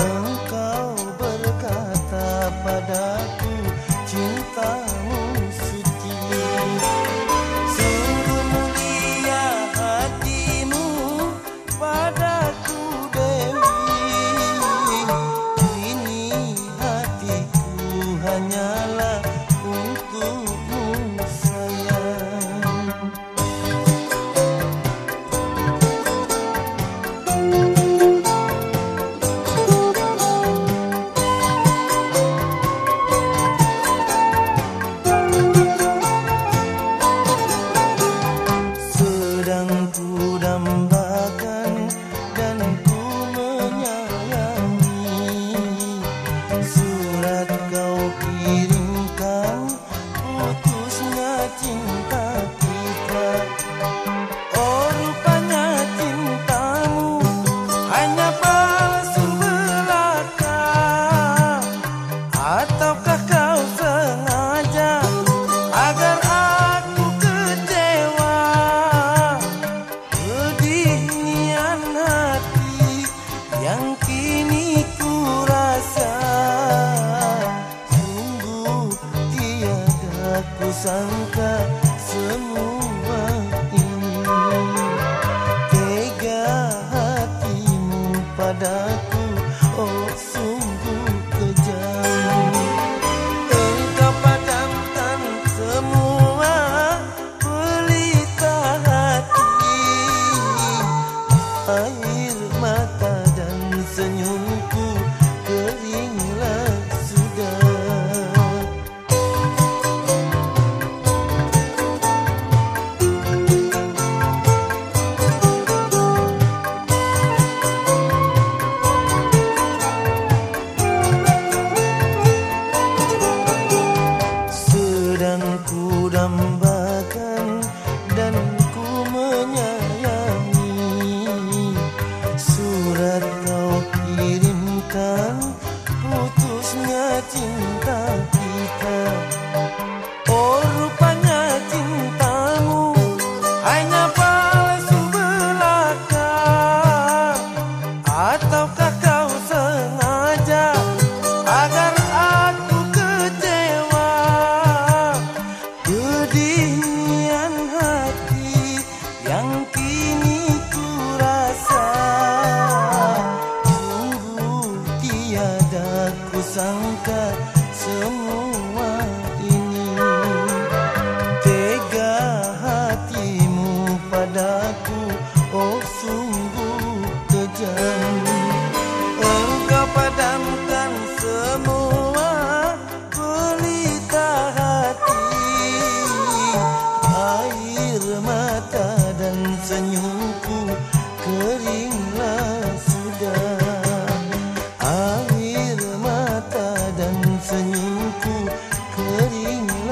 Engkau berkata padaku agar aku kecewa. Pedihnya hati yang kini ku rasa. Sungguh tiada ku sangka ơi manisnya cinta kita. Sungguh தெரியும்